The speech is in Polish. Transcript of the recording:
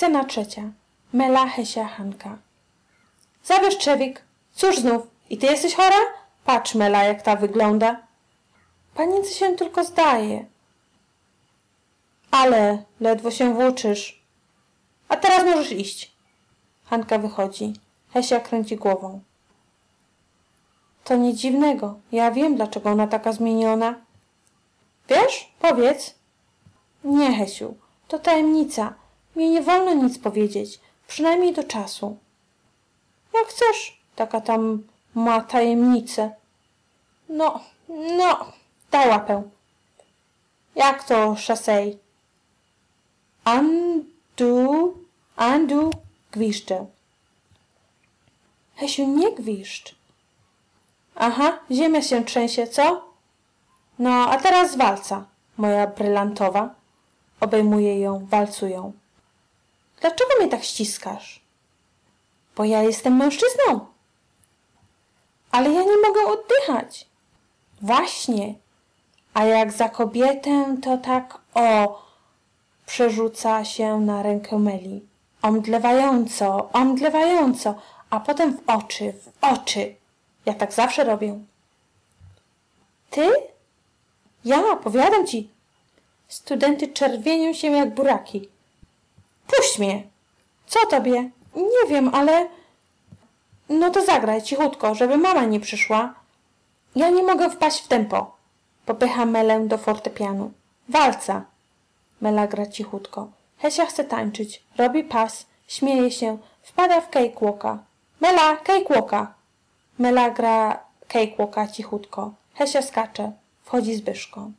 Scena trzecia. Mela, Hesia, Hanka. Zabierz Czewik. Cóż znów? I ty jesteś chora? Patrz, Mela, jak ta wygląda. Panience się tylko zdaje. Ale ledwo się włóczysz. A teraz możesz iść. Hanka wychodzi. Hesia kręci głową. To nic dziwnego. Ja wiem, dlaczego ona taka zmieniona. Wiesz? Powiedz. Nie, Hesiu. To tajemnica. Nie wolno nic powiedzieć. Przynajmniej do czasu. Jak chcesz. Taka tam ma tajemnicę. No, no, daj łapę. Jak to szasej? Andu, Andu, gwiszczę. Hesiu, nie gwiszcz. Aha, ziemia się trzęsie, co? No, a teraz walca, moja brylantowa. Obejmuje ją, walcują. Dlaczego mnie tak ściskasz? Bo ja jestem mężczyzną. Ale ja nie mogę oddychać. Właśnie. A jak za kobietę, to tak o, przerzuca się na rękę Meli. Omdlewająco, omdlewająco, a potem w oczy, w oczy. Ja tak zawsze robię. Ty? Ja, powiadam ci. Studenty czerwienią się jak buraki. Mnie. Co tobie? Nie wiem, ale... No to zagraj cichutko, żeby mama nie przyszła. Ja nie mogę wpaść w tempo. Popycha Melę do fortepianu. Walca. Mela gra cichutko. Hesia chce tańczyć. Robi pas. Śmieje się. Wpada w cakewalka. Mela, cakewalka. Mela gra cakewalka cichutko. Hesia skacze. Wchodzi Zbyszko.